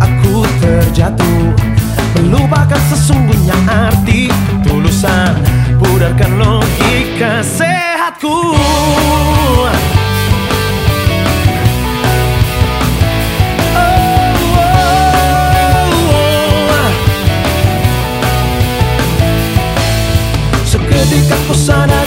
aku terjatuh. Melupakan sesungguhnya arti Tulusan pudarkan logika sehatku. Oh, oh, oh. Seketika ku sadar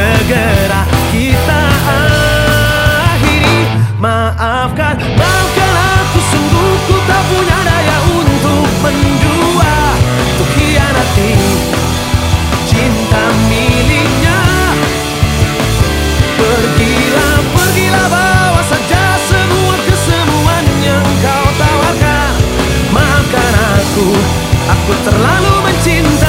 segera kita akhiri. Maafkan, maafkan aku sungguh ku tak punya daya untuk mendua Untuk hianati cinta miliknya. Pergilah, pergilah bawa saja semua kesemuan yang kau tawarkan. Maafkan aku, aku terlalu mencintai.